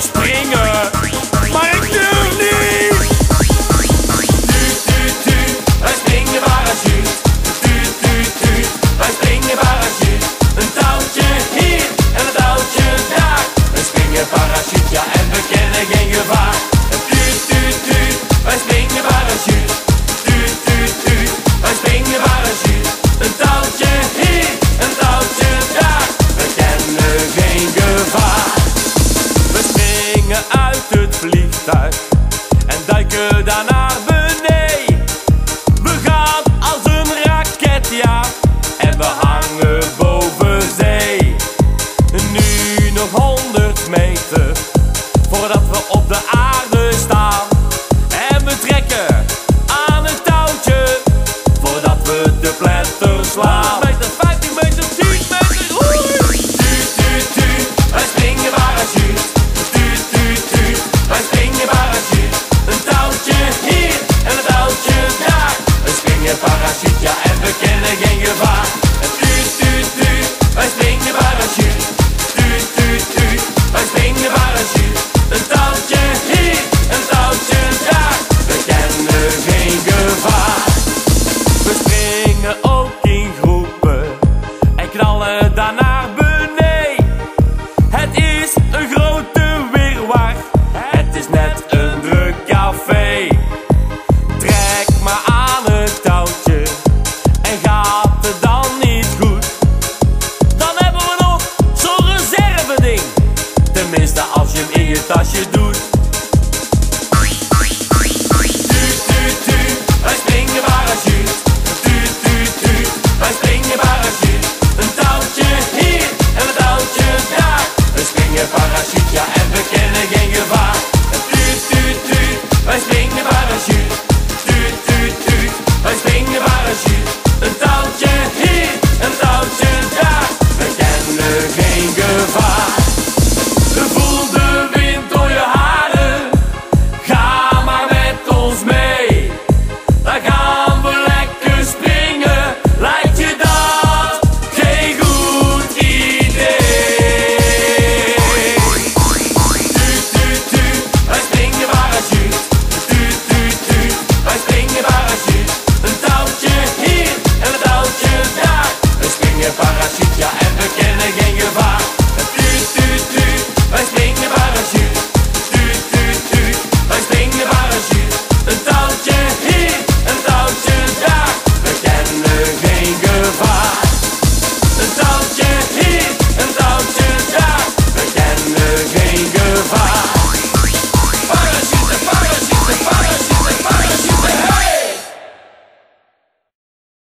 Springer. Uh, springen uit het vliegtuig.